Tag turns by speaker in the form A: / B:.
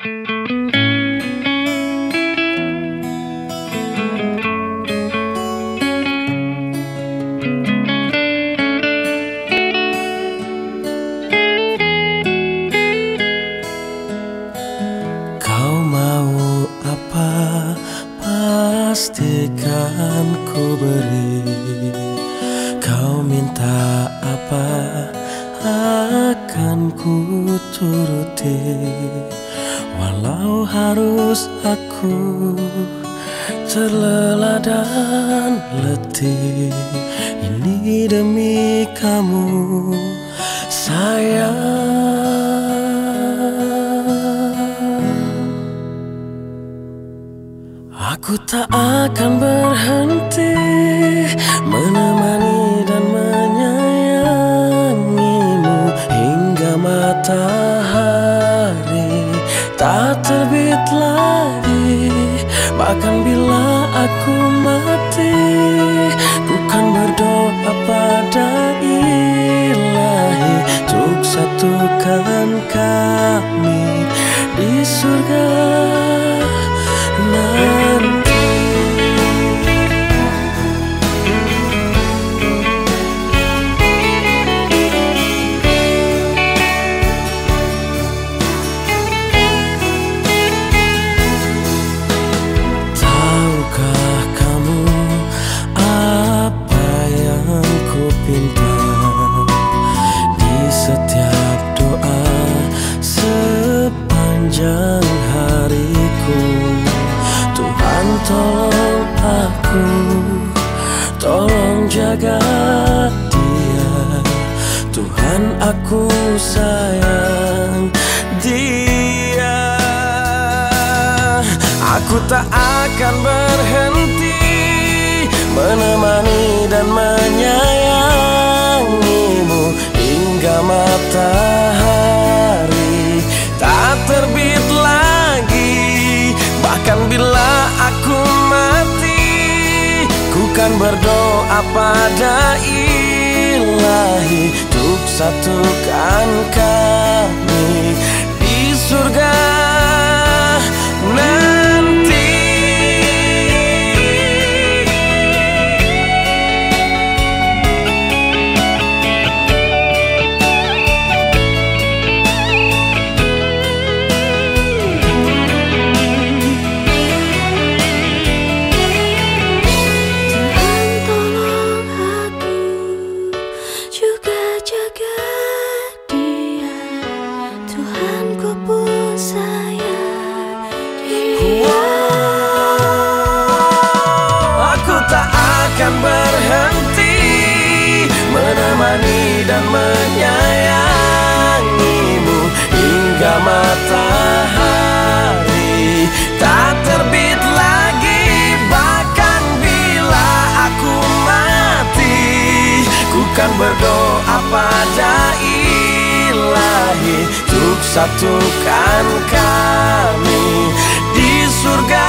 A: Kau mau apa? Pastikan ku beri. Kau minta apa? Akan ku turuti Walau harus aku terlelah dan letih Ini demi kamu sayang. Aku tak akan berhenti menemani bila aku mati, ku kan berdoa pada ilahi untuk satukan kami tolong aku, tolong jaga dia. Tuhan aku sayang dia. Aku tak akan berhenti menemani dan menyayangimu ku kan berdoa pada ilahi. Untuk satukan kami menyayangimu hingga matahari tak terbit lagi. Bahkan bila aku mati, ku kan berdoa pada ilahi untuk satukan kami di surga